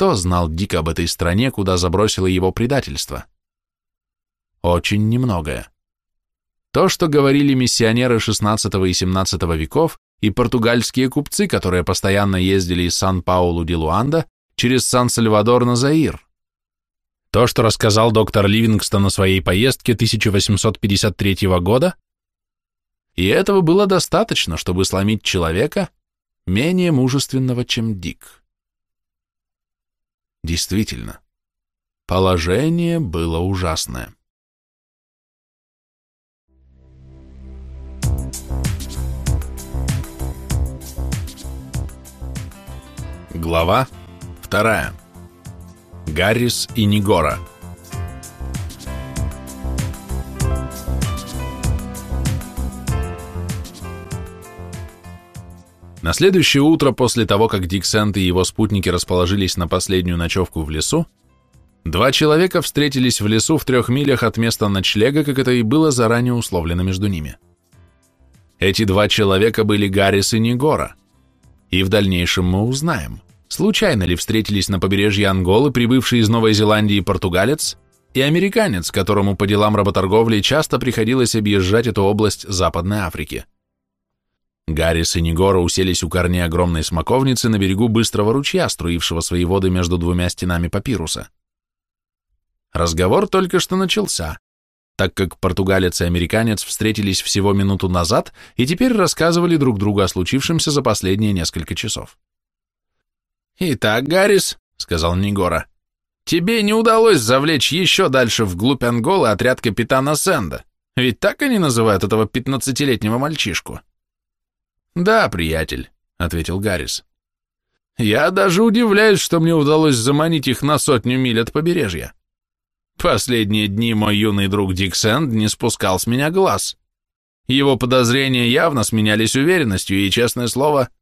что знал Дик об этой стране, куда забросило его предательство? Очень немногое. То, что говорили миссионеры XVI и XVII веков и португальские купцы, которые постоянно ездили из Сан-Паулу-ди-Луанда через Сан-Сальвадор на Заир. То, что рассказал доктор Ливингстон о своей поездке 1853 года, и этого было достаточно, чтобы сломить человека, менее мужественного, чем Дик. Действительно, положение было ужасное. Глава вторая. Гаррис и Нигора. На следующее утро, после того, как Дик и его спутники расположились на последнюю ночевку в лесу, два человека встретились в лесу в трех милях от места ночлега, как это и было заранее условлено между ними. Эти два человека были Гаррис и Нигора, и в дальнейшем мы узнаем – случайно ли встретились на побережье Анголы прибывший из Новой Зеландии португалец и американец, которому по делам работорговли часто приходилось объезжать эту область Западной Африки. Гаррис и Негора уселись у корней огромной смоковницы на берегу быстрого ручья, струившего свои воды между двумя стенами папируса. Разговор только что начался, так как португалец и американец встретились всего минуту назад и теперь рассказывали друг другу о случившемся за последние несколько часов. «Итак, Гаррис», — сказал Нигора, — «тебе не удалось завлечь еще дальше вглубь Анголы отряд капитана Сэнда, ведь так они называют этого пятнадцатилетнего мальчишку». «Да, приятель», — ответил Гаррис. «Я даже удивляюсь, что мне удалось заманить их на сотню миль от побережья. Последние дни мой юный друг Дик Сэнд не спускал с меня глаз. Его подозрения явно сменялись уверенностью, и, честное слово, —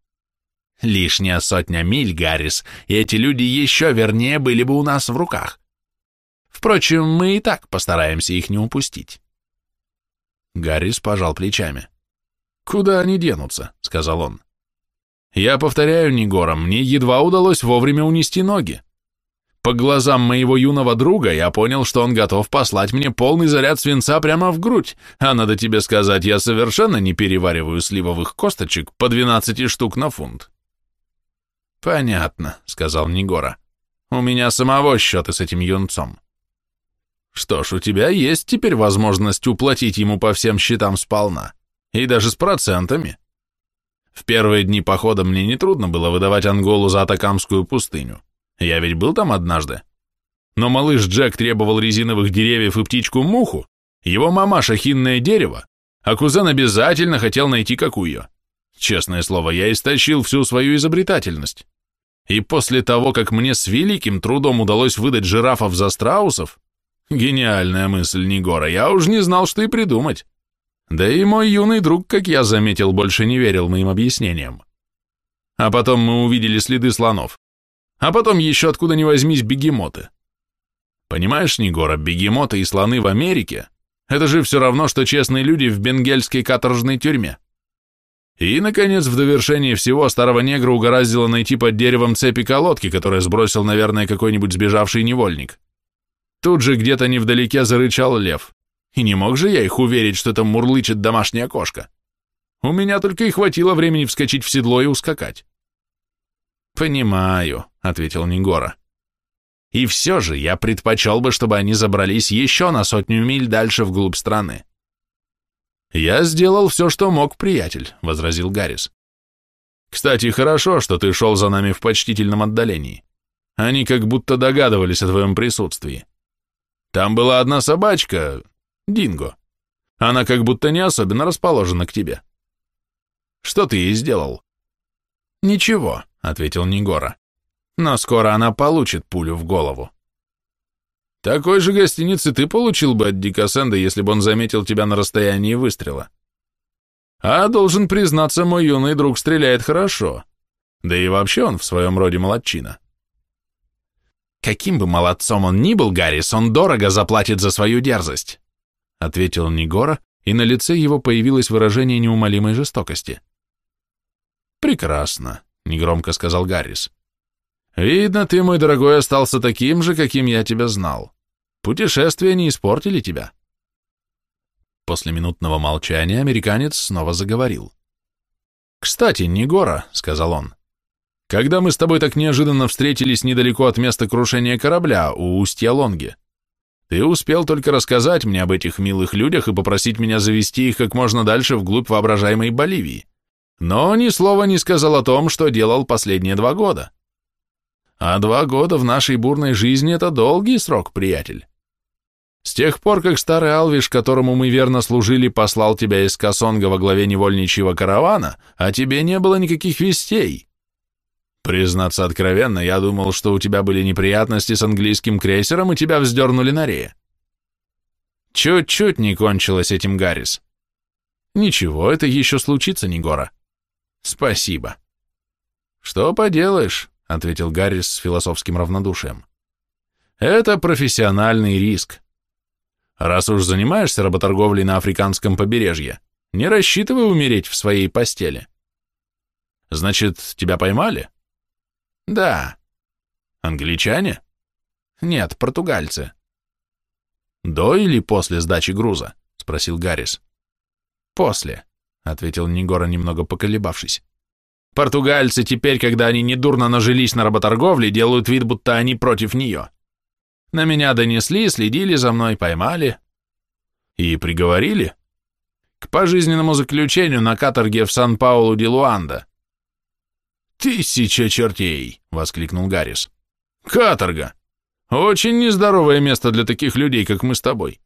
Лишняя сотня миль, Гаррис, и эти люди еще вернее были бы у нас в руках. Впрочем, мы и так постараемся их не упустить. Гаррис пожал плечами. «Куда они денутся?» — сказал он. «Я повторяю, Негора, мне едва удалось вовремя унести ноги. По глазам моего юного друга я понял, что он готов послать мне полный заряд свинца прямо в грудь, а надо тебе сказать, я совершенно не перевариваю сливовых косточек по 12 штук на фунт. «Понятно», — сказал Нигора. «У меня самого счеты с этим юнцом». «Что ж, у тебя есть теперь возможность уплатить ему по всем счетам сполна, и даже с процентами. В первые дни похода мне нетрудно было выдавать Анголу за Атакамскую пустыню. Я ведь был там однажды. Но малыш Джек требовал резиновых деревьев и птичку-муху, его мамаша хинное дерево, а кузен обязательно хотел найти какую. Честное слово, я истощил всю свою изобретательность. И после того, как мне с великим трудом удалось выдать жирафов за страусов, гениальная мысль Нигора, я уж не знал, что и придумать. Да и мой юный друг, как я заметил, больше не верил моим объяснениям. А потом мы увидели следы слонов. А потом еще откуда ни возьмись бегемоты. Понимаешь, Нигора, бегемоты и слоны в Америке – это же все равно, что честные люди в бенгельской каторжной тюрьме. И, наконец, в довершении всего старого негра угораздило найти под деревом цепи колодки, которые сбросил, наверное, какой-нибудь сбежавший невольник. Тут же где-то невдалеке зарычал лев. И не мог же я их уверить, что это мурлычет домашняя кошка. У меня только и хватило времени вскочить в седло и ускакать. «Понимаю», — ответил Нигора. «И все же я предпочел бы, чтобы они забрались еще на сотню миль дальше вглубь страны. «Я сделал все, что мог, приятель», — возразил Гаррис. «Кстати, хорошо, что ты шел за нами в почтительном отдалении. Они как будто догадывались о твоем присутствии. Там была одна собачка, Динго. Она как будто не особенно расположена к тебе. Что ты ей сделал?» «Ничего», — ответил Нигора. «Но скоро она получит пулю в голову». Такой же гостиницы ты получил бы от Дика Сэнда, если бы он заметил тебя на расстоянии выстрела. А должен признаться, мой юный друг стреляет хорошо. Да и вообще он в своем роде молодчина. Каким бы молодцом он ни был, Гаррис, он дорого заплатит за свою дерзость, ответил Нигора, и на лице его появилось выражение неумолимой жестокости. Прекрасно, негромко сказал Гаррис. Видно, ты, мой дорогой, остался таким же, каким я тебя знал. Путешествия не испортили тебя. После минутного молчания американец снова заговорил. «Кстати, Негора», — сказал он, — «когда мы с тобой так неожиданно встретились недалеко от места крушения корабля у устья Лонги, ты успел только рассказать мне об этих милых людях и попросить меня завести их как можно дальше вглубь воображаемой Боливии, но ни слова не сказал о том, что делал последние два года. А два года в нашей бурной жизни — это долгий срок, приятель. С тех пор, как старый Алвиш, которому мы верно служили, послал тебя из Касонга во главе невольничьего каравана, а тебе не было никаких вестей. Признаться откровенно, я думал, что у тебя были неприятности с английским крейсером, и тебя вздернули на рее. Чуть-чуть не кончилось этим, Гаррис. Ничего, это еще случится, Негора. Спасибо. Что поделаешь, ответил Гаррис с философским равнодушием. Это профессиональный риск. Раз уж занимаешься работорговлей на африканском побережье, не рассчитывай умереть в своей постели. Значит, тебя поймали? Да. Англичане? Нет, португальцы. До или после сдачи груза? Спросил Гаррис. После, ответил Нигора, немного поколебавшись. Португальцы теперь, когда они недурно нажились на работорговле, делают вид, будто они против нее. На меня донесли, следили за мной, поймали. И приговорили? К пожизненному заключению на каторге в Сан-Паулу-де-Луанда. «Тысяча чертей!» — воскликнул Гаррис. «Каторга! Очень нездоровое место для таких людей, как мы с тобой.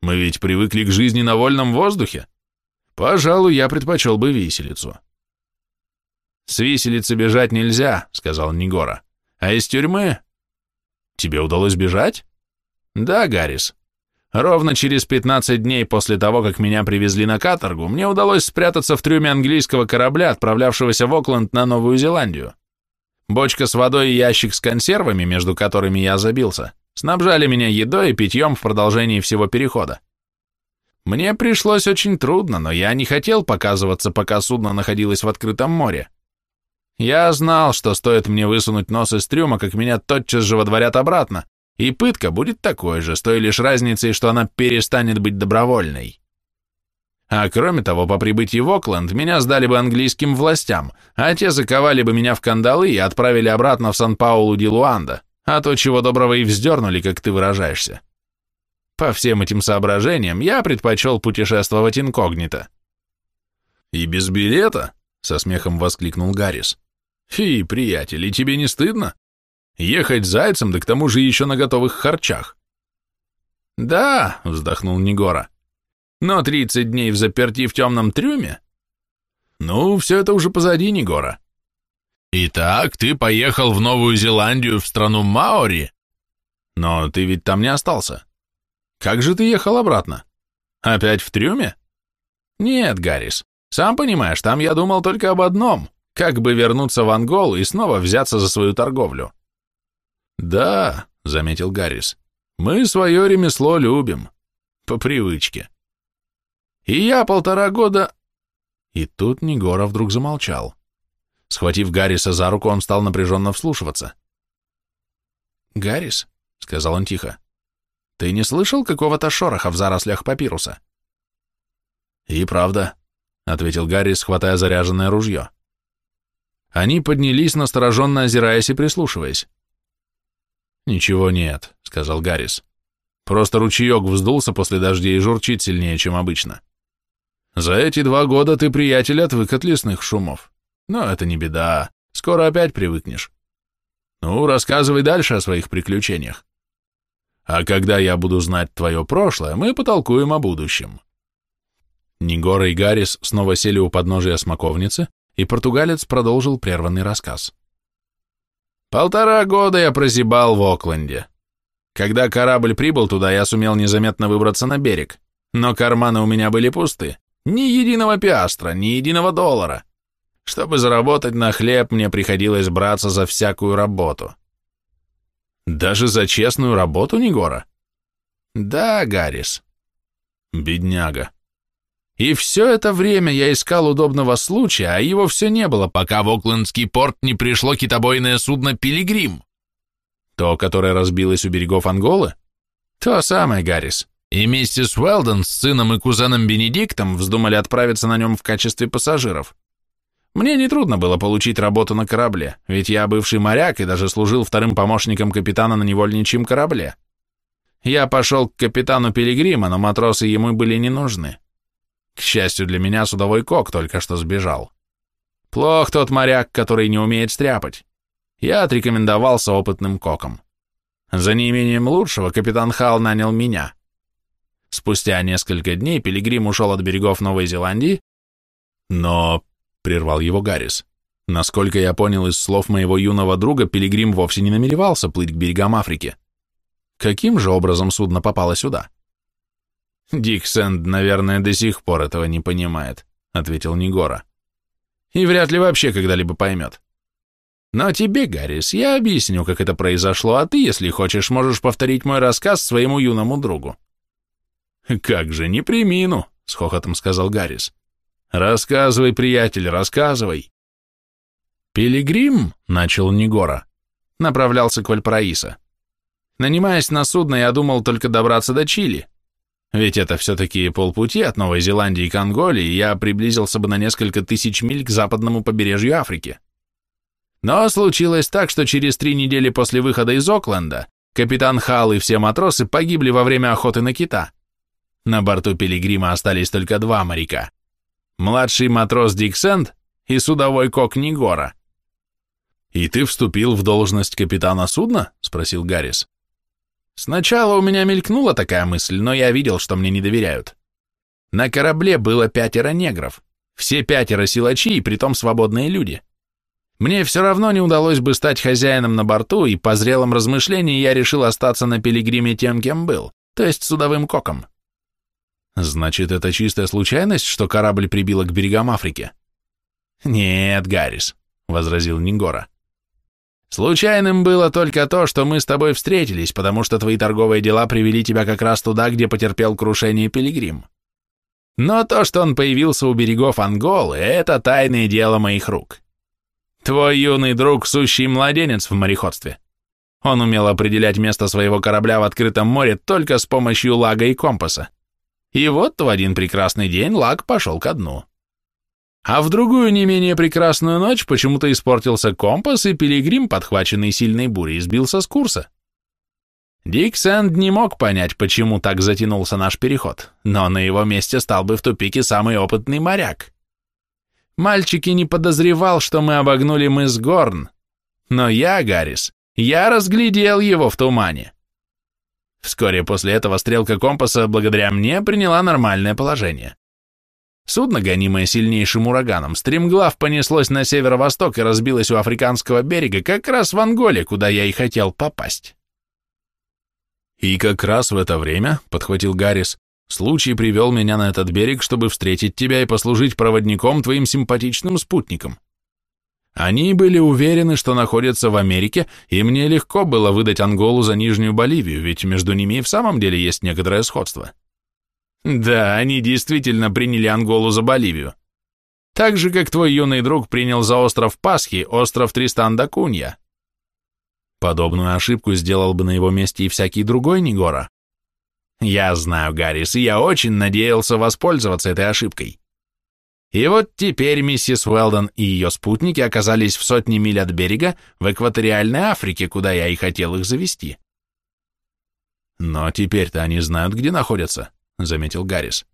Мы ведь привыкли к жизни на вольном воздухе. Пожалуй, я предпочел бы виселицу». «С виселицы бежать нельзя», — сказал Нигора. «А из тюрьмы Тебе удалось бежать? Да, Гаррис. Ровно через 15 дней после того, как меня привезли на каторгу, мне удалось спрятаться в трюме английского корабля, отправлявшегося в Окленд на Новую Зеландию. Бочка с водой и ящик с консервами, между которыми я забился, снабжали меня едой и питьем в продолжении всего перехода. Мне пришлось очень трудно, но я не хотел показываться, пока судно находилось в открытом море. Я знал, что стоит мне высунуть нос из трюма, как меня тотчас же водворят обратно, и пытка будет такой же, с той лишь разницей, что она перестанет быть добровольной. А кроме того, по прибытии в Окленд меня сдали бы английским властям, а те заковали бы меня в кандалы и отправили обратно в Сан-Паулу-ди-Луанда, а то чего доброго и вздернули, как ты выражаешься. По всем этим соображениям я предпочел путешествовать инкогнито. «И без билета?» — со смехом воскликнул Гаррис. Фи, приятель, и тебе не стыдно? Ехать зайцем, да к тому же еще на готовых харчах. Да, вздохнул Негора. Но тридцать дней в заперти в темном трюме? Ну, все это уже позади, Негора. Итак, ты поехал в Новую Зеландию, в страну Маори? Но ты ведь там не остался. Как же ты ехал обратно? Опять в трюме? Нет, Гаррис, сам понимаешь, там я думал только об одном как бы вернуться в Ангол и снова взяться за свою торговлю. «Да», — заметил Гаррис, — «мы свое ремесло любим. По привычке». «И я полтора года...» И тут Негора вдруг замолчал. Схватив Гарриса за руку, он стал напряженно вслушиваться. «Гаррис», — сказал он тихо, — «ты не слышал какого-то шороха в зарослях папируса?» «И правда», — ответил Гаррис, хватая заряженное ружье. Они поднялись, настороженно озираясь и прислушиваясь. «Ничего нет», — сказал Гаррис. «Просто ручеек вздулся после дождей и журчит сильнее, чем обычно. За эти два года ты, приятель, отвык от лесных шумов. Но это не беда, скоро опять привыкнешь. Ну, рассказывай дальше о своих приключениях. А когда я буду знать твое прошлое, мы потолкуем о будущем». Нигора и Гаррис снова сели у подножия смоковницы, и португалец продолжил прерванный рассказ. «Полтора года я прозябал в Окленде. Когда корабль прибыл туда, я сумел незаметно выбраться на берег, но карманы у меня были пусты, ни единого пиастра, ни единого доллара. Чтобы заработать на хлеб, мне приходилось браться за всякую работу». «Даже за честную работу, Негора?» «Да, Гаррис». «Бедняга». И все это время я искал удобного случая, а его все не было, пока в Оклендский порт не пришло китобойное судно «Пилигрим». То, которое разбилось у берегов Анголы? То самое, Гаррис. И миссис Уэлден с сыном и кузеном Бенедиктом вздумали отправиться на нем в качестве пассажиров. Мне нетрудно было получить работу на корабле, ведь я бывший моряк и даже служил вторым помощником капитана на невольничьем корабле. Я пошел к капитану Пилигрима, но матросы ему были не нужны. К счастью для меня, судовой кок только что сбежал. Плох тот моряк, который не умеет стряпать. Я отрекомендовался опытным коком. За неимением лучшего капитан Хал нанял меня. Спустя несколько дней Пилигрим ушел от берегов Новой Зеландии, но, — прервал его Гаррис, — насколько я понял из слов моего юного друга, Пилигрим вовсе не намеревался плыть к берегам Африки. Каким же образом судно попало сюда? Дик Сэнд, наверное, до сих пор этого не понимает, ответил Нигора. И вряд ли вообще когда-либо поймет. Но тебе, Гаррис, я объясню, как это произошло, а ты, если хочешь, можешь повторить мой рассказ своему юному другу. Как же, не примину, с хохотом сказал Гаррис. Рассказывай, приятель, рассказывай. Пилигрим, начал Нигора, направлялся к Вальпараисо. Нанимаясь на судно, я думал только добраться до Чили. Ведь это все-таки полпути от Новой Зеландии к Анголе, и я приблизился бы на несколько тысяч миль к западному побережью Африки. Но случилось так, что через три недели после выхода из Окленда капитан Халл и все матросы погибли во время охоты на кита. На борту Пилигрима остались только два моряка. Младший матрос Дик Сент и судовой кок Нигора. «И ты вступил в должность капитана судна?» – спросил Гаррис. Сначала у меня мелькнула такая мысль, но я видел, что мне не доверяют. На корабле было пятеро негров, все пятеро силачи и притом свободные люди. Мне все равно не удалось бы стать хозяином на борту, и по зрелом размышлении я решил остаться на пилигриме тем, кем был, то есть судовым коком. Значит, это чистая случайность, что корабль прибило к берегам Африки? Нет, Гаррис, — возразил Нигора. Случайным было только то, что мы с тобой встретились, потому что твои торговые дела привели тебя как раз туда, где потерпел крушение Пилигрим. Но то, что он появился у берегов Анголы, это тайное дело моих рук. Твой юный друг – сущий младенец в мореходстве. Он умел определять место своего корабля в открытом море только с помощью лага и компаса. И вот в один прекрасный день лаг пошел ко дну. А в другую не менее прекрасную ночь почему-то испортился компас, и пилигрим, подхваченный сильной бурей, сбился с курса. Дик Сэнд не мог понять, почему так затянулся наш переход, но на его месте стал бы в тупике самый опытный моряк. Мальчик и не подозревал, что мы обогнули мыс Горн. Но я, Гаррис, я разглядел его в тумане. Вскоре после этого стрелка компаса, благодаря мне, приняла нормальное положение. Судно, гонимое сильнейшим ураганом, стремглав понеслось на северо-восток и разбилось у африканского берега, как раз в Анголе, куда я и хотел попасть. «И как раз в это время», — подхватил Гаррис, — «случай привел меня на этот берег, чтобы встретить тебя и послужить проводником твоим симпатичным спутникам. Они были уверены, что находятся в Америке, и мне легко было выдать Анголу за Нижнюю Боливию, ведь между ними и в самом деле есть некоторое сходство». Да, они действительно приняли Анголу за Боливию. Так же, как твой юный друг принял за остров Пасхи остров Тристан-да-Кунья. Подобную ошибку сделал бы на его месте и всякий другой Нигора. Я знаю, Гаррис, и я очень надеялся воспользоваться этой ошибкой. И вот теперь миссис Уэлдон и ее спутники оказались в сотне миль от берега в экваториальной Африке, куда я и хотел их завести. Но теперь-то они знают, где находятся. — заметил Гаррис.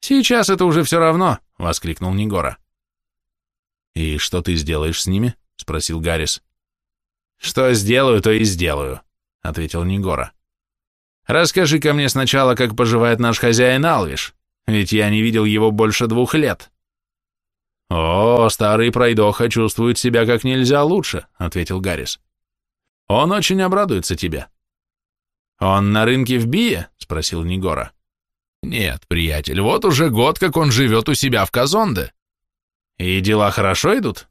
«Сейчас это уже все равно», — воскликнул Нигора. «И что ты сделаешь с ними?» — спросил Гаррис. «Что сделаю, то и сделаю», — ответил Нигора. «Расскажи-ка мне сначала, как поживает наш хозяин Алвиш, ведь я не видел его больше двух лет». «О, старый пройдоха чувствует себя как нельзя лучше», — ответил Гаррис. «Он очень обрадуется тебе». «Он на рынке в Бие?» — спросил Нигора. Нет, приятель, вот уже год, как он живет у себя в Казонде. И дела хорошо идут?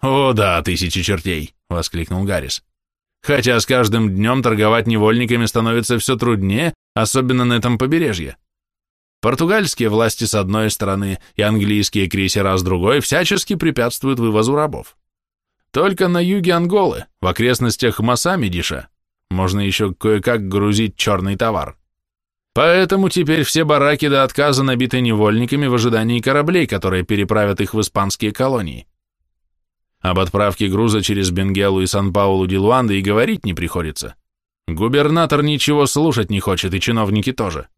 О да, тысячи чертей, воскликнул Гаррис. Хотя с каждым днем торговать невольниками становится все труднее, особенно на этом побережье. Португальские власти с одной стороны и английские крейсера с другой всячески препятствуют вывозу рабов. Только на юге Анголы, в окрестностях Масамедиша, можно еще кое-как грузить черный товар. Поэтому теперь все бараки до отказа набиты невольниками в ожидании кораблей, которые переправят их в испанские колонии. Об отправке груза через Бенгелу и Сан-Паулу-ди-Луанды и говорить не приходится. Губернатор ничего слушать не хочет, и чиновники тоже.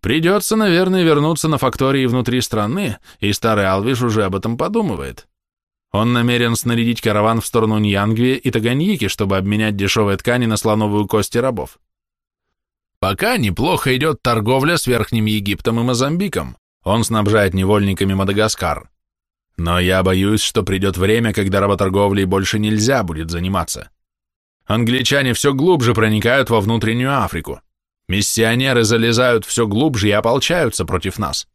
Придется, наверное, вернуться на фактории внутри страны, и старый Алвиш уже об этом подумывает. Он намерен снарядить караван в сторону Ньянгви и Таганьики, чтобы обменять дешевые ткани на слоновую кости рабов. Пока неплохо идет торговля с Верхним Египтом и Мозамбиком. Он снабжает невольниками Мадагаскар. Но я боюсь, что придет время, когда работорговлей больше нельзя будет заниматься. Англичане все глубже проникают во внутреннюю Африку. Миссионеры залезают все глубже и ополчаются против нас.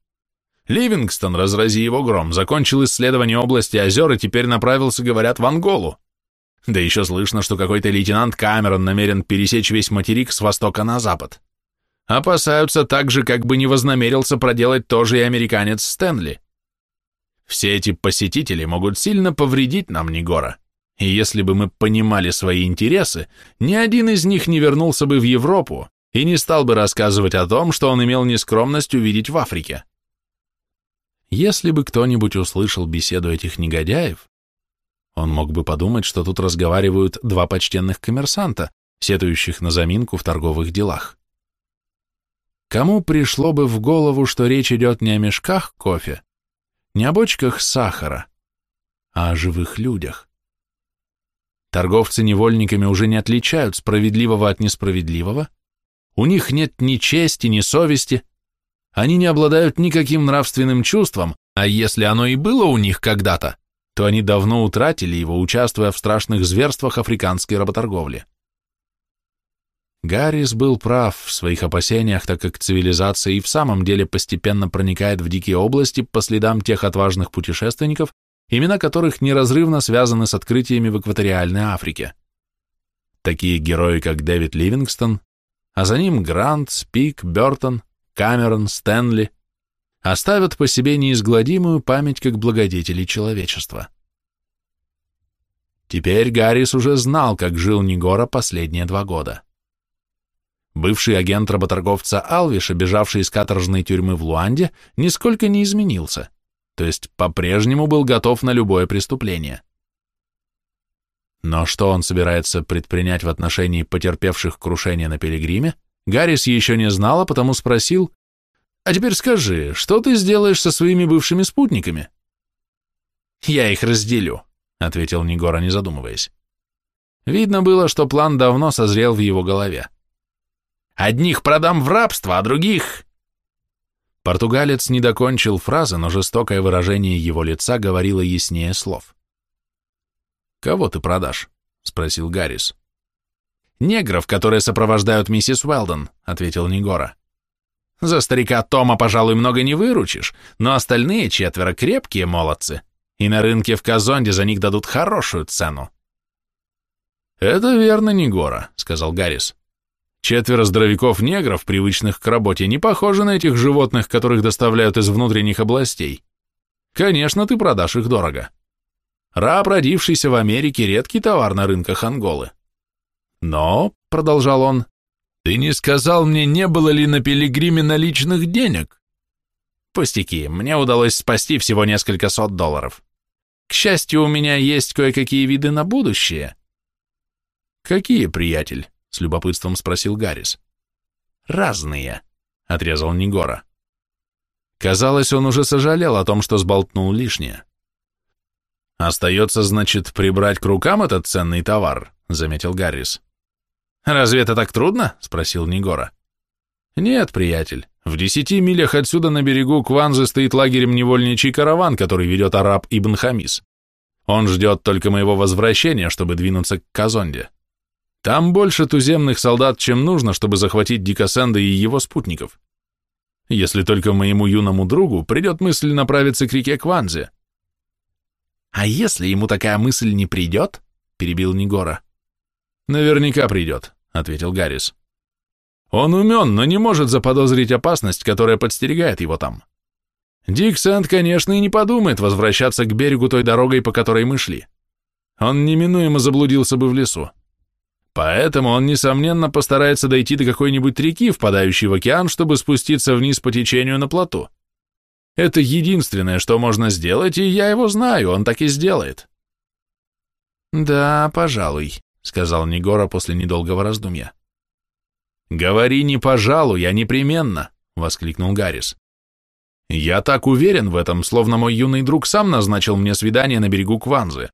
Ливингстон, разрази его гром, закончил исследование области озер и теперь направился, говорят, в Анголу. Да еще слышно, что какой-то лейтенант Камерон намерен пересечь весь материк с востока на запад. Опасаются так же, как бы не вознамерился проделать тоже и американец Стэнли. Все эти посетители могут сильно повредить нам, Негора. И если бы мы понимали свои интересы, ни один из них не вернулся бы в Европу и не стал бы рассказывать о том, что он имел нескромность увидеть в Африке. Если бы кто-нибудь услышал беседу этих негодяев, он мог бы подумать, что тут разговаривают два почтенных коммерсанта, сетующих на заминку в торговых делах. Кому пришло бы в голову, что речь идет не о мешках кофе, не о бочках сахара, а о живых людях? Торговцы невольниками уже не отличают справедливого от несправедливого, у них нет ни чести, ни совести, они не обладают никаким нравственным чувством, а если оно и было у них когда-то, то они давно утратили его, участвуя в страшных зверствах африканской работорговли. Гаррис был прав в своих опасениях, так как цивилизация и в самом деле постепенно проникает в дикие области по следам тех отважных путешественников, имена которых неразрывно связаны с открытиями в экваториальной Африке. Такие герои, как Дэвид Ливингстон, а за ним Грант, Спик, Бертон, Камерон, Стэнли, оставят по себе неизгладимую память как благодетели человечества. Теперь Гаррис уже знал, как жил Нигора последние два года. Бывший агент работорговца Алвиша, бежавший из каторжной тюрьмы в Луанде, нисколько не изменился, то есть по-прежнему был готов на любое преступление. Но что он собирается предпринять в отношении потерпевших крушение на Пилигриме, Гаррис еще не знал, а потому спросил, «А теперь скажи, что ты сделаешь со своими бывшими спутниками?» «Я их разделю», — ответил Негора, не задумываясь. Видно было, что план давно созрел в его голове. «Одних продам в рабство, а других...» Португалец не докончил фразы, но жестокое выражение его лица говорило яснее слов. «Кого ты продашь?» — спросил Гаррис. «Негров, которые сопровождают миссис Уэлдон», — ответил Негора. «За старика Тома, пожалуй, много не выручишь, но остальные четверо крепкие молодцы, и на рынке в Казонде за них дадут хорошую цену». «Это верно, Негора», — сказал Гаррис. «Четверо здоровяков-негров, привычных к работе, не похожи на этих животных, которых доставляют из внутренних областей. Конечно, ты продашь их дорого. Раб, родившийся в Америке, редкий товар на рынках Анголы. Но, — продолжал он, — ты не сказал мне, не было ли на пилигриме наличных денег? Пустяки, мне удалось спасти всего несколько сот долларов. К счастью, у меня есть кое-какие виды на будущее. Какие, приятель? — с любопытством спросил Гаррис. Разные, — отрезал Нигора. Казалось, он уже сожалел о том, что сболтнул лишнее. «Остается, значит, прибрать к рукам этот ценный товар», — заметил Гаррис. «Разве это так трудно?» — спросил Нигора. «Нет, приятель. В десяти милях отсюда на берегу Кванзы стоит лагерем невольничий караван, который ведет араб Ибн Хамис. Он ждет только моего возвращения, чтобы двинуться к Казонде. Там больше туземных солдат, чем нужно, чтобы захватить Дикасенда и его спутников. Если только моему юному другу придет мысль направиться к реке Кванзе». «А если ему такая мысль не придет?» — перебил Нигора. «Наверняка придет», — ответил Гаррис. Он умен, но не может заподозрить опасность, которая подстерегает его там. Дик Сэнд, конечно, и не подумает возвращаться к берегу той дорогой, по которой мы шли. Он неминуемо заблудился бы в лесу. Поэтому он, несомненно, постарается дойти до какой-нибудь реки, впадающей в океан, чтобы спуститься вниз по течению на плоту. Это единственное, что можно сделать, и я его знаю, он так и сделает. Да, пожалуй, сказал Негора после недолгого раздумья. Говори не пожалуй, а непременно, воскликнул Гаррис. Я так уверен в этом, словно мой юный друг сам назначил мне свидание на берегу Кванзы.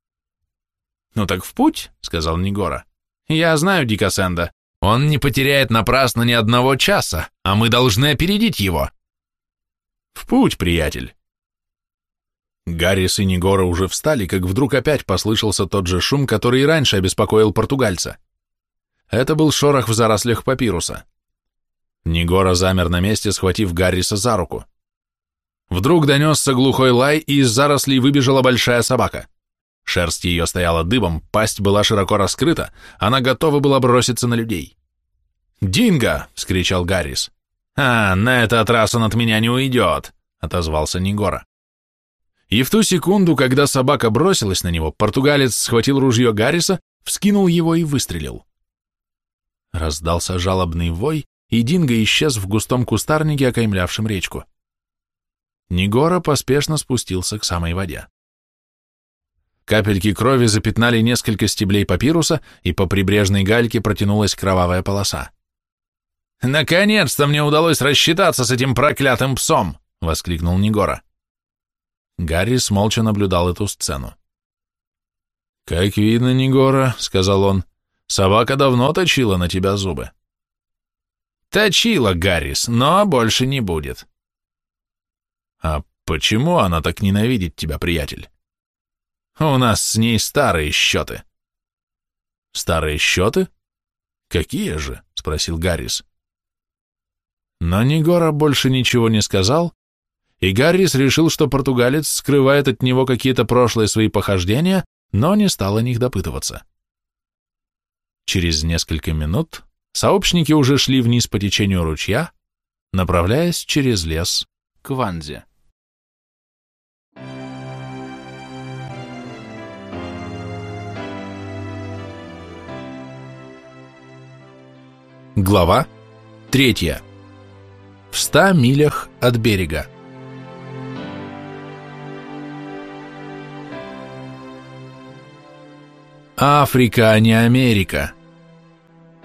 Ну так в путь, сказал Негора. Я знаю Дика Сэнда. Он не потеряет напрасно ни одного часа, а мы должны опередить его. В путь, приятель. Гаррис и Негора уже встали, как вдруг опять послышался тот же шум, который и раньше обеспокоил португальца. Это был шорох в зарослях папируса. Негора замер на месте, схватив Гарриса за руку. Вдруг донесся глухой лай, и из зарослей выбежала большая собака. Шерсть ее стояла дыбом, пасть была широко раскрыта, она готова была броситься на людей. «Динго!» — вскричал Гаррис. «А, на этот раз он от меня не уйдет», — отозвался Негора. И в ту секунду, когда собака бросилась на него, португалец схватил ружье Гарриса, вскинул его и выстрелил. Раздался жалобный вой, и Динго исчез в густом кустарнике, окаймлявшем речку. Негора поспешно спустился к самой воде. Капельки крови запятнали несколько стеблей папируса, и по прибрежной гальке протянулась кровавая полоса. «Наконец-то мне удалось рассчитаться с этим проклятым псом!» — воскликнул Негора. Гаррис молча наблюдал эту сцену. «Как видно, Негора», — сказал он, — «собака давно точила на тебя зубы». «Точила, Гаррис, но больше не будет». «А почему она так ненавидит тебя, приятель?» «У нас с ней старые счеты». «Старые счеты? Какие же?» — спросил Гаррис. Но Нигора больше ничего не сказал, и Гаррис решил, что португалец скрывает от него какие-то прошлые свои похождения, но не стал о них допытываться. Через несколько минут сообщники уже шли вниз по течению ручья, направляясь через лес к Ванзе. Глава третья в ста милях от берега. Африка, а не Америка.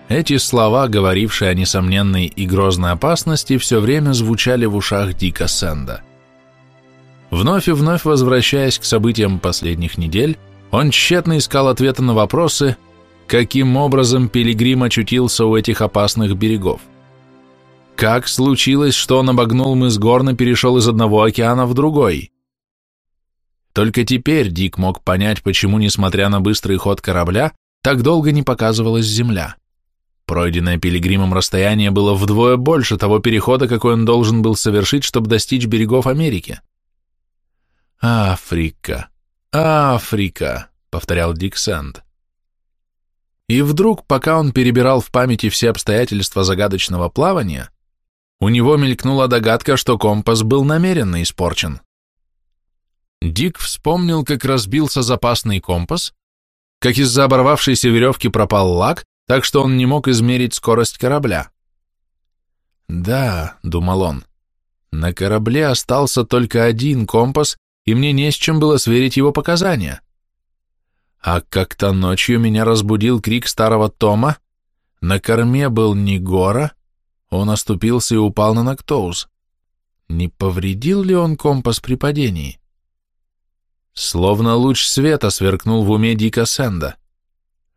Эти слова, говорившие о несомненной и грозной опасности, все время звучали в ушах Дика Сэнда. Вновь и вновь возвращаясь к событиям последних недель, он тщетно искал ответы на вопросы, каким образом Пилигрим очутился у этих опасных берегов. Как случилось, что он обогнул мыс Горн и перешел из одного океана в другой? Только теперь Дик мог понять, почему, несмотря на быстрый ход корабля, так долго не показывалась земля. Пройденное пилигримом расстояние было вдвое больше того перехода, какой он должен был совершить, чтобы достичь берегов Америки. «Африка! Африка!» — повторял Дик Сэнд. И вдруг, пока он перебирал в памяти все обстоятельства загадочного плавания, у него мелькнула догадка, что компас был намеренно испорчен. Дик вспомнил, как разбился запасный компас, как из-за оборвавшейся веревки пропал лак, так что он не мог измерить скорость корабля. «Да», — думал он, — «на корабле остался только один компас, и мне не с чем было сверить его показания». А как-то ночью меня разбудил крик старого Тома, на корме был не гора, он оступился и упал на Нактоус. Не повредил ли он компас при падении? Словно луч света сверкнул в уме Дика Сэнда.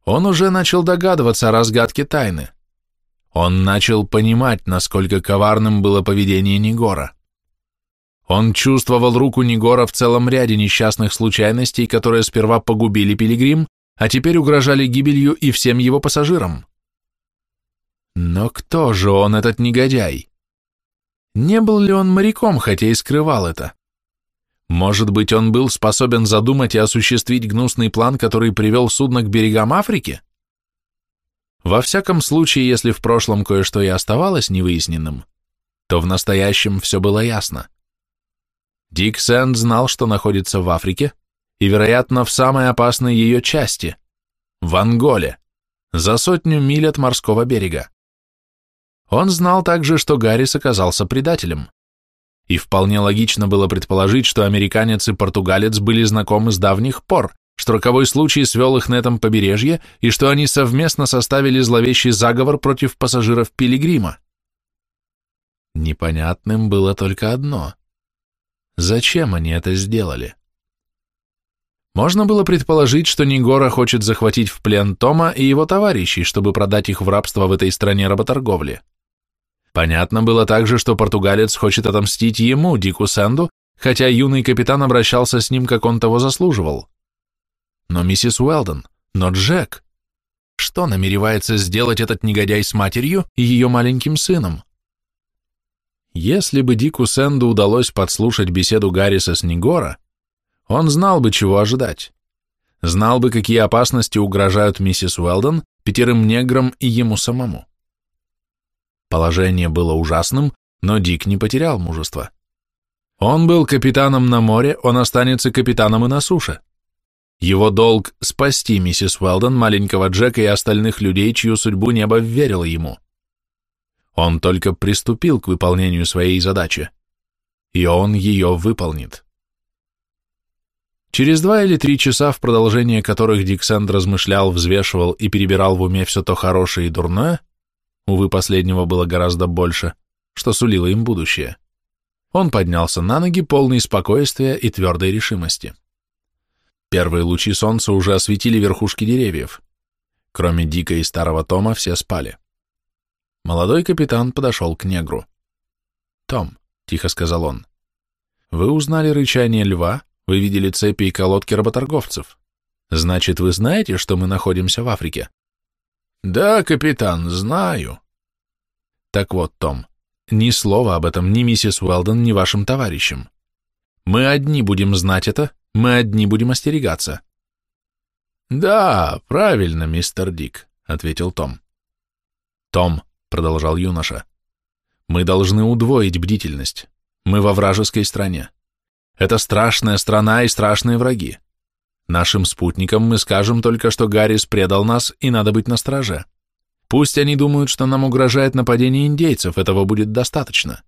Он уже начал догадываться о разгадке тайны. Он начал понимать, насколько коварным было поведение Негора. Он чувствовал руку Негора в целом ряде несчастных случайностей, которые сперва погубили Пилигрим, а теперь угрожали гибелью и всем его пассажирам. Но кто же он, этот негодяй? Не был ли он моряком, хотя и скрывал это? Может быть, он был способен задумать и осуществить гнусный план, который привел судно к берегам Африки? Во всяком случае, если в прошлом кое-что и оставалось невыясненным, то в настоящем все было ясно. Дик Сэнд знал, что находится в Африке, и, вероятно, в самой опасной ее части, в Анголе, за сотню миль от морского берега. Он знал также, что Гаррис оказался предателем. И вполне логично было предположить, что американец и португалец были знакомы с давних пор, что роковой случай свел их на этом побережье и что они совместно составили зловещий заговор против пассажиров Пилигрима. Непонятным было только одно. Зачем они это сделали? Можно было предположить, что Нигора хочет захватить в плен Тома и его товарищей, чтобы продать их в рабство в этой стране работорговли. Понятно было также, что португалец хочет отомстить ему, Дику Сэнду, хотя юный капитан обращался с ним, как он того заслуживал. Но миссис Уэлдон, но Джек. Что намеревается сделать этот негодяй с матерью и ее маленьким сыном? Если бы Дику Сэнду удалось подслушать беседу Гарриса с Нигора, он знал бы, чего ожидать. Знал бы, какие опасности угрожают миссис Уэлдон, пятерым неграм и ему самому. Положение было ужасным, но Дик не потерял мужества. Он был капитаном на море, он останется капитаном и на суше. Его долг — спасти миссис Уэлдон, маленького Джека и остальных людей, чью судьбу небо верило ему. Он только приступил к выполнению своей задачи, и он ее выполнит. Через два или три часа, в продолжение которых Диксенд размышлял, взвешивал и перебирал в уме все то хорошее и дурное, увы, последнего было гораздо больше, что сулило им будущее, он поднялся на ноги, полный спокойствия и твердой решимости. Первые лучи солнца уже осветили верхушки деревьев. Кроме Дика и старого Тома все спали. Молодой капитан подошел к негру. «Том», — тихо сказал он, — «вы узнали рычание льва, вы видели цепи и колодки работорговцев. Значит, вы знаете, что мы находимся в Африке?» «Да, капитан, знаю». «Так вот, Том, ни слова об этом ни миссис Уэлдон, ни вашим товарищам. Мы одни будем знать это, мы одни будем остерегаться». «Да, правильно, мистер Дик», — ответил Том. «Том, продолжал юноша. Мы должны удвоить бдительность. Мы во вражеской стране. Это страшная страна и страшные враги. Нашим спутникам мы скажем только, что Гаррис предал нас, и надо быть настороже. Пусть они думают, что нам угрожает нападение индейцев, этого будет достаточно.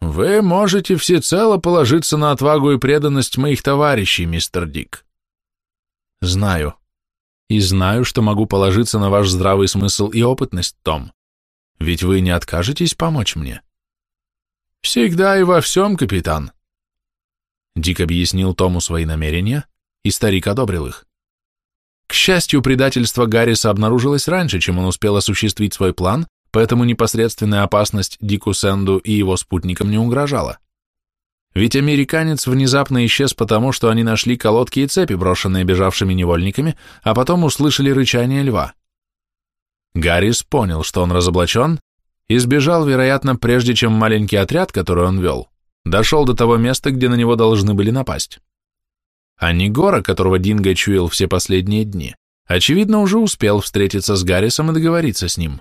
Вы можете всецело положиться на отвагу и преданность моих товарищей, мистер Дик. Знаю. И знаю, что могу положиться на ваш здравый смысл и опытность, Том. Ведь вы не откажетесь помочь мне? Всегда и во всем, капитан. Дик объяснил Тому свои намерения, и старик одобрил их. К счастью, предательство Гарриса обнаружилось раньше, чем он успел осуществить свой план, поэтому непосредственная опасность Дику Сэнду и его спутникам не угрожала. Ведь американец внезапно исчез потому, что они нашли колодки и цепи, брошенные бежавшими невольниками, а потом услышали рычание льва. Гаррис понял, что он разоблачен, и сбежал, вероятно, прежде чем маленький отряд, который он вел, дошел до того места, где на него должны были напасть. А Негора, которого Динго чуял все последние дни, очевидно, уже успел встретиться с Гаррисом и договориться с ним.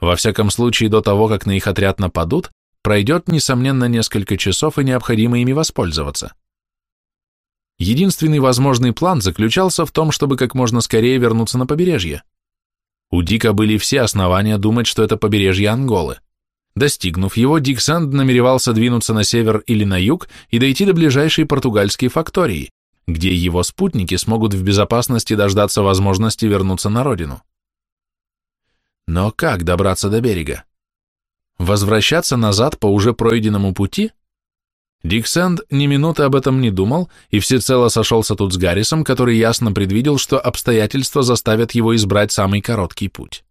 Во всяком случае, до того, как на их отряд нападут, пройдет, несомненно, несколько часов, и необходимо ими воспользоваться. Единственный возможный план заключался в том, чтобы как можно скорее вернуться на побережье. У Дика были все основания думать, что это побережье Анголы. Достигнув его, Дик Санд намеревался двинуться на север или на юг и дойти до ближайшей португальской фактории, где его спутники смогут в безопасности дождаться возможности вернуться на родину. Но как добраться до берега? Возвращаться назад по уже пройденному пути – Диксенд ни минуты об этом не думал и всецело сошелся тут с Гаррисом, который ясно предвидел, что обстоятельства заставят его избрать самый короткий путь.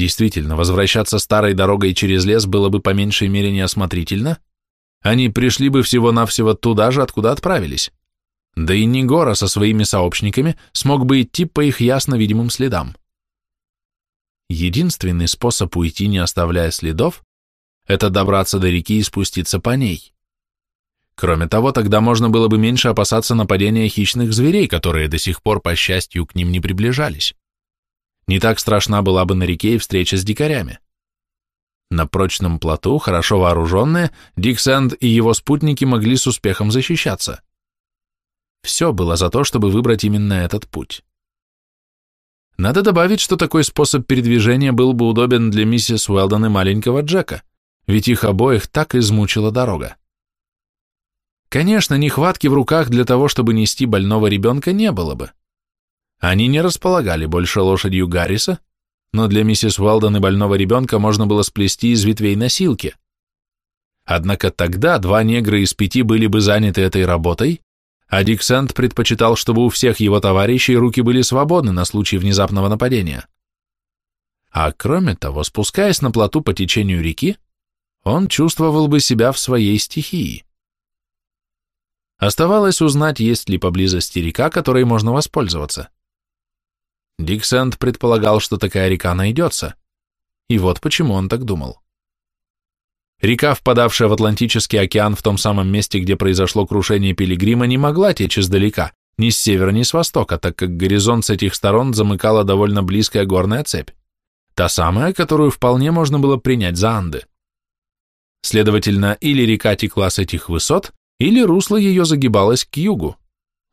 Действительно, возвращаться старой дорогой через лес было бы по меньшей мере неосмотрительно, они пришли бы всего-навсего туда же, откуда отправились. Да и Нигора со своими сообщниками смог бы идти по их ясно видимым следам. Единственный способ уйти, не оставляя следов, это добраться до реки и спуститься по ней. Кроме того, тогда можно было бы меньше опасаться нападения хищных зверей, которые до сих пор, по счастью, к ним не приближались. Не так страшна была бы на реке и встреча с дикарями. На прочном плоту, хорошо вооруженные, Дик Сэнд и его спутники могли с успехом защищаться. Все было за то, чтобы выбрать именно этот путь. Надо добавить, что такой способ передвижения был бы удобен для миссис Уэлдон и маленького Джека, ведь их обоих так измучила дорога. Конечно, нехватки в руках для того, чтобы нести больного ребенка, не было бы. Они не располагали больше лошадью Гарриса, но для миссис Уэлдон и больного ребенка можно было сплести из ветвей носилки. Однако тогда два негра из пяти были бы заняты этой работой, а Дик Сент предпочитал, чтобы у всех его товарищей руки были свободны на случай внезапного нападения. А кроме того, спускаясь на плоту по течению реки, он чувствовал бы себя в своей стихии. Оставалось узнать, есть ли поблизости река, которой можно воспользоваться. Дик Сент предполагал, что такая река найдется, и вот почему он так думал. Река, впадавшая в Атлантический океан в том самом месте, где произошло крушение Пилигрима, не могла течь издалека, ни с севера, ни с востока, так как горизонт с этих сторон замыкала довольно близкая горная цепь, та самая, которую вполне можно было принять за Анды. Следовательно, или река текла с этих высот, или русло ее загибалось к югу.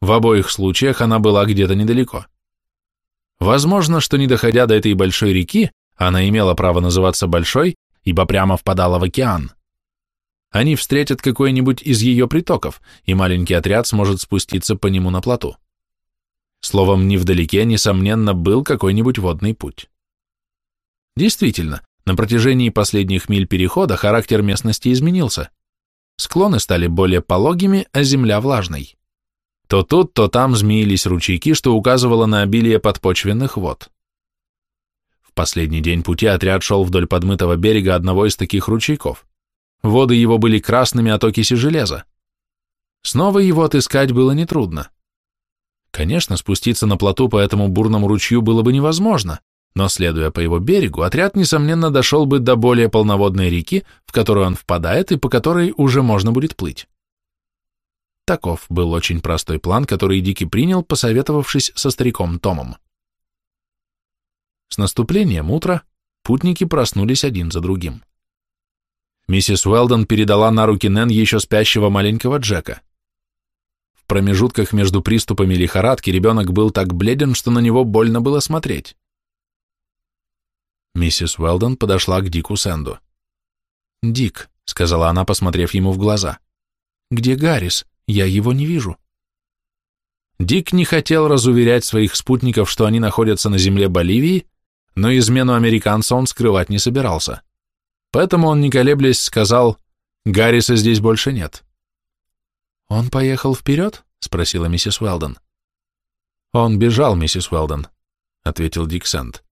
В обоих случаях она была где-то недалеко. Возможно, что не доходя до этой большой реки, она имела право называться большой, ибо прямо впадала в океан. Они встретят какой-нибудь из ее притоков, и маленький отряд сможет спуститься по нему на плоту. Словом, невдалеке, несомненно, был какой-нибудь водный путь. Действительно, на протяжении последних миль перехода характер местности изменился. Склоны стали более пологими, а земля влажной. То тут, то там змеились ручейки, что указывало на обилие подпочвенных вод последний день пути отряд шел вдоль подмытого берега одного из таких ручейков. Воды его были красными от окиси железа. Снова его отыскать было нетрудно. Конечно, спуститься на плоту по этому бурному ручью было бы невозможно, но, следуя по его берегу, отряд, несомненно, дошел бы до более полноводной реки, в которую он впадает и по которой уже можно будет плыть. Таков был очень простой план, который Дики принял, посоветовавшись со стариком Томом. С наступлением утра путники проснулись один за другим. Миссис Уэлдон передала на руки Нэн еще спящего маленького Джека. В промежутках между приступами лихорадки ребенок был так бледен, что на него больно было смотреть. Миссис Уэлдон подошла к Дику Сэнду. «Дик», — сказала она, посмотрев ему в глаза, — «где Гаррис? Я его не вижу». Дик не хотел разуверять своих спутников, что они находятся на земле Боливии, но измену американца он скрывать не собирался. Поэтому он, не колеблясь, сказал, «Гарриса здесь больше нет». «Он поехал вперед?» — спросила миссис Уэлдон. «Он бежал, миссис Уэлдон», — ответил Дик Сент.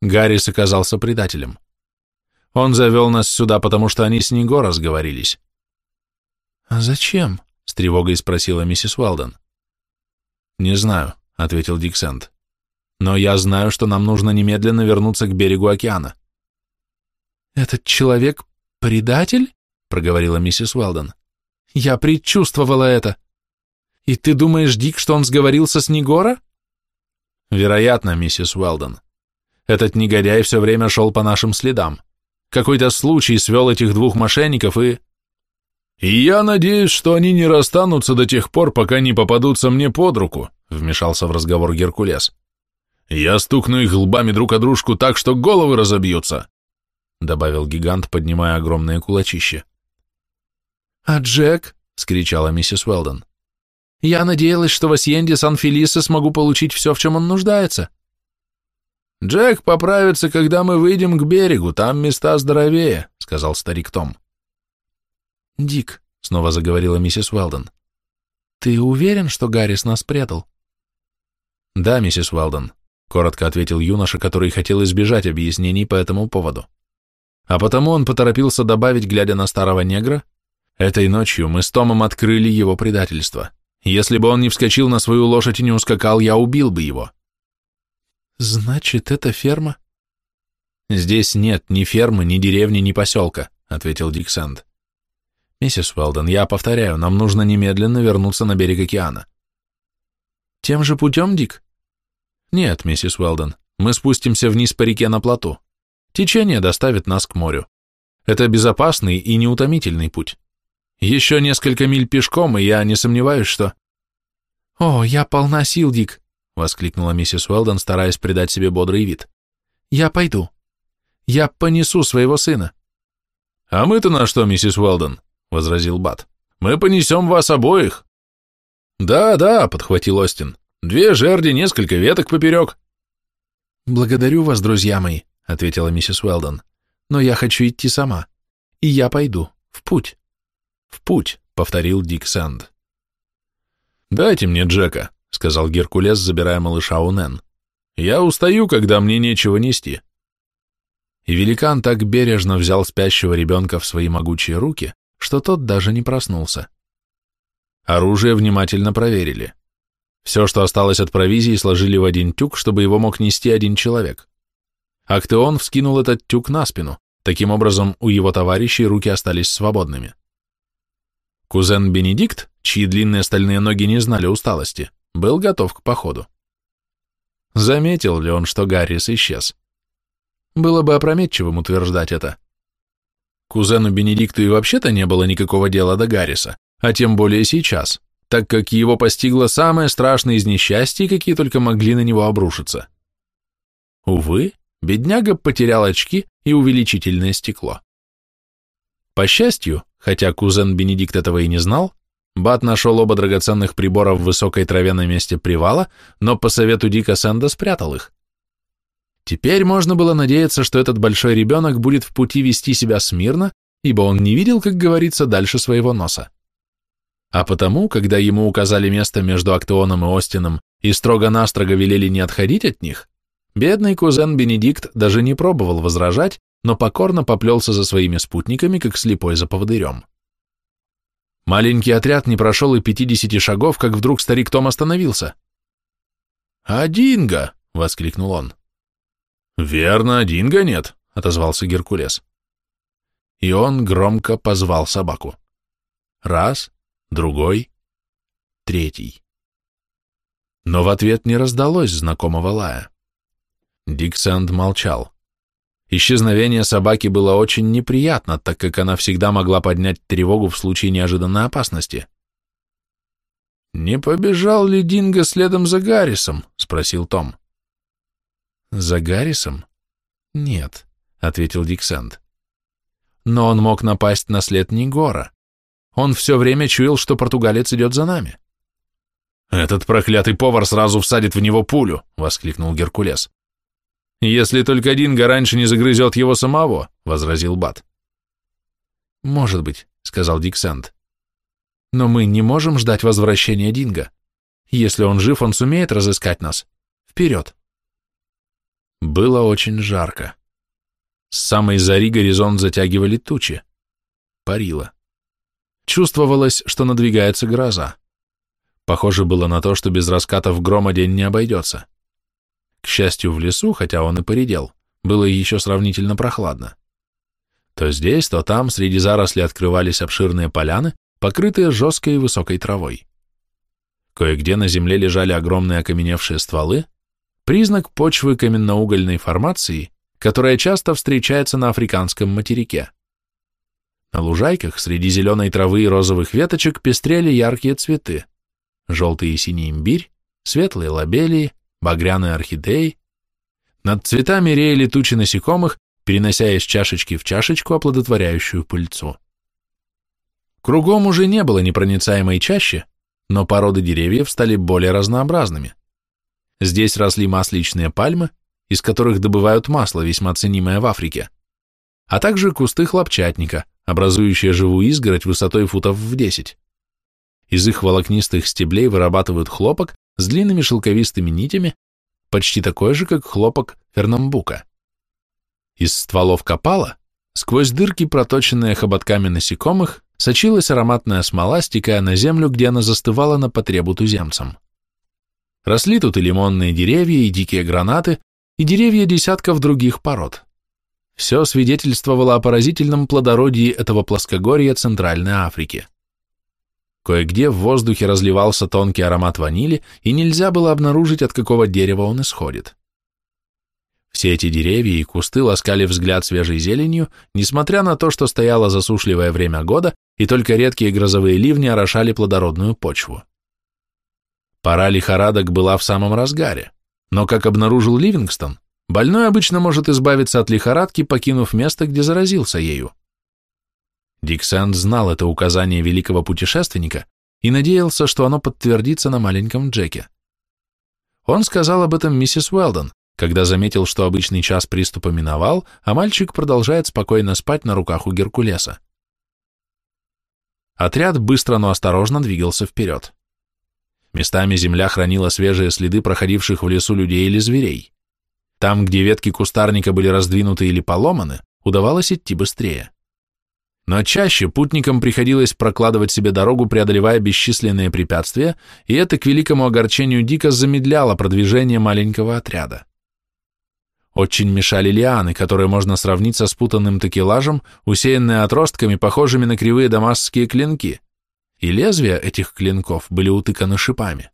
Гаррис оказался предателем. Он завел нас сюда, потому что они с Него разговорились. «А зачем?» — с тревогой спросила миссис Уэлдон. «Не знаю», — ответил Дик Сент но я знаю, что нам нужно немедленно вернуться к берегу океана. «Этот человек предатель?» — проговорила миссис Уэлдон. «Я предчувствовала это. И ты думаешь, Дик, что он сговорился с Негора?» «Вероятно, миссис Уэлдон. Этот негодяй все время шел по нашим следам. Какой-то случай свел этих двух мошенников и...» «И я надеюсь, что они не расстанутся до тех пор, пока не попадутся мне под руку», — вмешался в разговор Геркулес. «Я стукну их лбами друг о дружку так, что головы разобьются», добавил гигант, поднимая огромное кулачище. «А Джек?» — скричала миссис Уэлдон. «Я надеялась, что в Асьенде Сан-Фелисе смогу получить все, в чем он нуждается». «Джек поправится, когда мы выйдем к берегу, там места здоровее», — сказал старик Том. «Дик», — снова заговорила миссис Уэлдон, — «ты уверен, что Гаррис нас предал?» «Да, миссис Уэлдон коротко ответил юноша, который хотел избежать объяснений по этому поводу. А потому он поторопился добавить, глядя на старого негра, «Этой ночью мы с Томом открыли его предательство. Если бы он не вскочил на свою лошадь и не ускакал, я убил бы его». «Значит, это ферма?» «Здесь нет ни фермы, ни деревни, ни поселка», — ответил Дик Сэнд. «Миссис Уэлден, я повторяю, нам нужно немедленно вернуться на берег океана». «Тем же путем, Дик?» «Нет, миссис Уэлдон, Мы спустимся вниз по реке на плоту. Течение доставит нас к морю. Это безопасный и неутомительный путь. Еще несколько миль пешком, и я не сомневаюсь, что... «О, я полна сил, Дик!» — воскликнула миссис Уэлдон, стараясь придать себе бодрый вид. «Я пойду. Я понесу своего сына». «А мы-то на что, миссис Уэлдон?» — возразил Бат. «Мы понесем вас обоих». «Да, да», — подхватил Остин. «Две жерди, несколько веток поперек». «Благодарю вас, друзья мои», — ответила миссис Уэлдон. «Но я хочу идти сама. И я пойду. В путь». «В путь», — повторил Дик Сэнд. «Дайте мне Джека», — сказал Геркулес, забирая малыша у Нэн. «Я устаю, когда мне нечего нести». И великан так бережно взял спящего ребенка в свои могучие руки, что тот даже не проснулся. Оружие внимательно проверили. Все, что осталось от провизии, сложили в один тюк, чтобы его мог нести один человек. Актеон вскинул этот тюк на спину, таким образом у его товарищей руки остались свободными. Кузен Бенедикт, чьи длинные стальные ноги не знали усталости, был готов к походу. Заметил ли он, что Гаррис исчез? Было бы опрометчивым утверждать это. Кузену Бенедикту и вообще-то не было никакого дела до Гарриса, а тем более сейчас, так как его постигло самое страшное из несчастий, какие только могли на него обрушиться. Увы, бедняга потерял очки и увеличительное стекло. По счастью, хотя кузен Бенедикт этого и не знал, Бат нашел оба драгоценных прибора в высокой траве на месте привала, но по совету Дика Сэнда спрятал их. Теперь можно было надеяться, что этот большой ребенок будет в пути вести себя смирно, ибо он не видел, как говорится, дальше своего носа. А потому, когда ему указали место между Актеоном и Остином и строго-настрого велели не отходить от них, бедный кузен Бенедикт даже не пробовал возражать, но покорно поплелся за своими спутниками, как слепой за поводырем. Маленький отряд не прошел и пятидесяти шагов, как вдруг старик Том остановился. «А Динго!» — воскликнул он. «Верно, Динго нет», — отозвался Геркулес. И он громко позвал собаку. Раз, другой, третий. Но в ответ не раздалось знакомого лая. Дик Сэнд молчал. Исчезновение собаки было очень неприятно, так как она всегда могла поднять тревогу в случае неожиданной опасности. «Не побежал ли Динго следом за Гаррисом?» — спросил Том. «За Гаррисом? Нет», — ответил Диксент. «Но он мог напасть на след Нигора. Он все время чуял, что португалец идет за нами». «Этот проклятый повар сразу всадит в него пулю!» — воскликнул Геркулес. «Если только Динго раньше не загрызет его самого», — возразил Бат. «Может быть», — сказал Диксент. «Но мы не можем ждать возвращения Динго. Если он жив, он сумеет разыскать нас. Вперед!» Было очень жарко. С самой зари горизонт затягивали тучи. Парило. Чувствовалось, что надвигается гроза. Похоже было на то, что без раскатов грома день не обойдется. К счастью, в лесу, хотя он и поредел, было еще сравнительно прохладно. То здесь, то там среди зарослей открывались обширные поляны, покрытые жесткой и высокой травой. Кое-где на земле лежали огромные окаменевшие стволы, признак почвы каменноугольной формации, которая часто встречается на африканском материке. На лужайках среди зеленой травы и розовых веточек пестрели яркие цветы, желтый и синий имбирь, светлые лобелии, багряные орхидеи. Над цветами реяли тучи насекомых, перенося из чашечки в чашечку оплодотворяющую пыльцу. Кругом уже не было непроницаемой чащи, но породы деревьев стали более разнообразными. Здесь росли масличные пальмы, из которых добывают масло, весьма ценимое в Африке, а также кусты хлопчатника, образующие живую изгородь высотой футов в 10. Из их волокнистых стеблей вырабатывают хлопок, с длинными шелковистыми нитями, почти такой же, как хлопок фернамбука. Из стволов копала, сквозь дырки, проточенные хоботками насекомых, сочилась ароматная смола, стекая на землю, где она застывала на потребу туземцам. Росли тут и лимонные деревья, и дикие гранаты, и деревья десятков других пород. Все свидетельствовало о поразительном плодородии этого плоскогорья Центральной Африки. Кое-где в воздухе разливался тонкий аромат ванили, и нельзя было обнаружить, от какого дерева он исходит. Все эти деревья и кусты ласкали взгляд свежей зеленью, несмотря на то, что стояло засушливое время года, и только редкие грозовые ливни орошали плодородную почву. Пора лихорадок была в самом разгаре, но, как обнаружил Ливингстон, больной обычно может избавиться от лихорадки, покинув место, где заразился ею. Дик Сэнд знал это указание великого путешественника и надеялся, что оно подтвердится на маленьком Джеке. Он сказал об этом миссис Уэлдон, когда заметил, что обычный час приступа миновал, а мальчик продолжает спокойно спать на руках у Геркулеса. Отряд быстро, но осторожно двигался вперед. Местами земля хранила свежие следы проходивших в лесу людей или зверей. Там, где ветки кустарника были раздвинуты или поломаны, удавалось идти быстрее. Но чаще путникам приходилось прокладывать себе дорогу, преодолевая бесчисленные препятствия, и это к великому огорчению дико замедляло продвижение маленького отряда. Очень мешали лианы, которые можно сравнить со спутанным такелажем, усеянные отростками, похожими на кривые дамасские клинки, и лезвия этих клинков были утыканы шипами.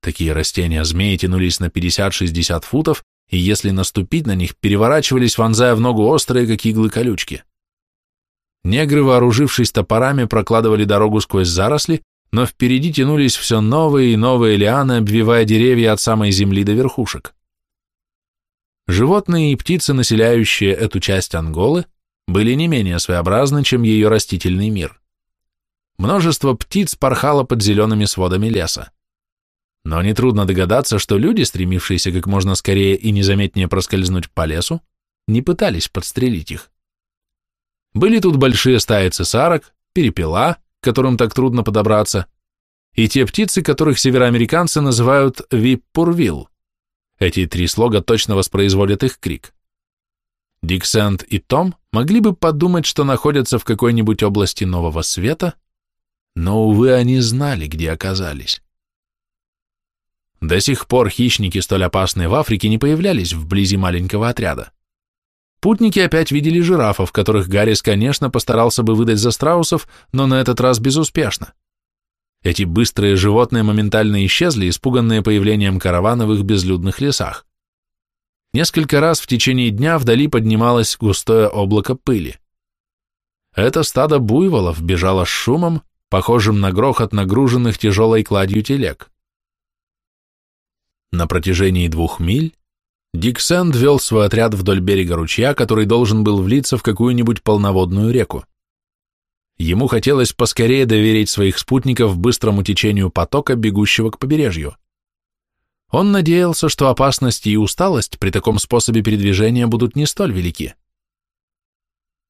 Такие растения змеи тянулись на 50-60 футов, и если наступить на них, переворачивались, вонзая в ногу острые, как иглы колючки. Негры, вооружившись топорами, прокладывали дорогу сквозь заросли, но впереди тянулись все новые и новые лианы, обвивая деревья от самой земли до верхушек. Животные и птицы, населяющие эту часть Анголы, были не менее своеобразны, чем ее растительный мир. Множество птиц порхало под зелеными сводами леса. Но нетрудно догадаться, что люди, стремившиеся как можно скорее и незаметнее проскользнуть по лесу, не пытались подстрелить их. Были тут большие стаи цесарок, перепела, к которым так трудно подобраться, и те птицы, которых североамериканцы называют виппурвилл. Эти три слога точно воспроизводят их крик. Диксент и Том могли бы подумать, что находятся в какой-нибудь области Нового Света, но, увы, они знали, где оказались. До сих пор хищники, столь опасные в Африке, не появлялись вблизи маленького отряда. Путники опять видели жирафов, которых Гаррис, конечно, постарался бы выдать за страусов, но на этот раз безуспешно. Эти быстрые животные моментально исчезли, испуганные появлением каравана в их безлюдных лесах. Несколько раз в течение дня вдали поднималось густое облако пыли. Это стадо буйволов бежало с шумом, похожим на грохот нагруженных тяжелой кладью телег. На протяжении двух миль Дик Сэнд вел свой отряд вдоль берега ручья, который должен был влиться в какую-нибудь полноводную реку. Ему хотелось поскорее доверить своих спутников быстрому течению потока, бегущего к побережью. Он надеялся, что опасность и усталость при таком способе передвижения будут не столь велики.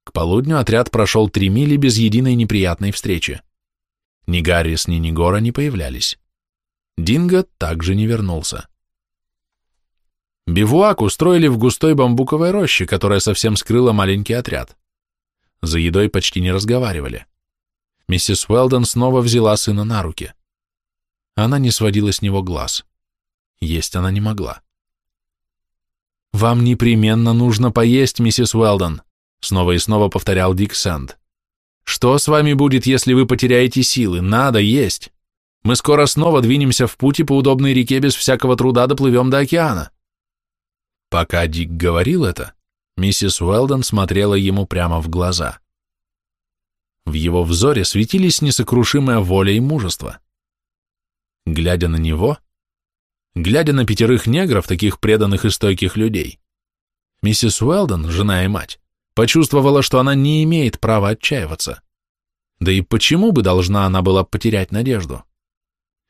К полудню отряд прошел три мили без единой неприятной встречи. Ни Гаррис, ни Нигора не появлялись. Динго также не вернулся. Бивуак устроили в густой бамбуковой роще, которая совсем скрыла маленький отряд. За едой почти не разговаривали. Миссис Уэлдон снова взяла сына на руки. Она не сводила с него глаз. Есть она не могла. «Вам непременно нужно поесть, миссис Уэлдон», снова и снова повторял Дик Сэнд. «Что с вами будет, если вы потеряете силы? Надо есть. Мы скоро снова двинемся в путь и по удобной реке без всякого труда доплывем до океана». Пока Дик говорил это, Миссис Уэлдон смотрела ему прямо в глаза. В его взоре светились несокрушимая воля и мужество. Глядя на него, глядя на пятерых негров, таких преданных и стойких людей, миссис Уэлдон, жена и мать, почувствовала, что она не имеет права отчаиваться. Да и почему бы должна она была потерять надежду?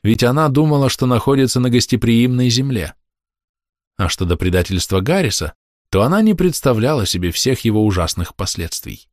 Ведь она думала, что находится на гостеприимной земле. А что до предательства Гарриса, то она не представляла себе всех его ужасных последствий.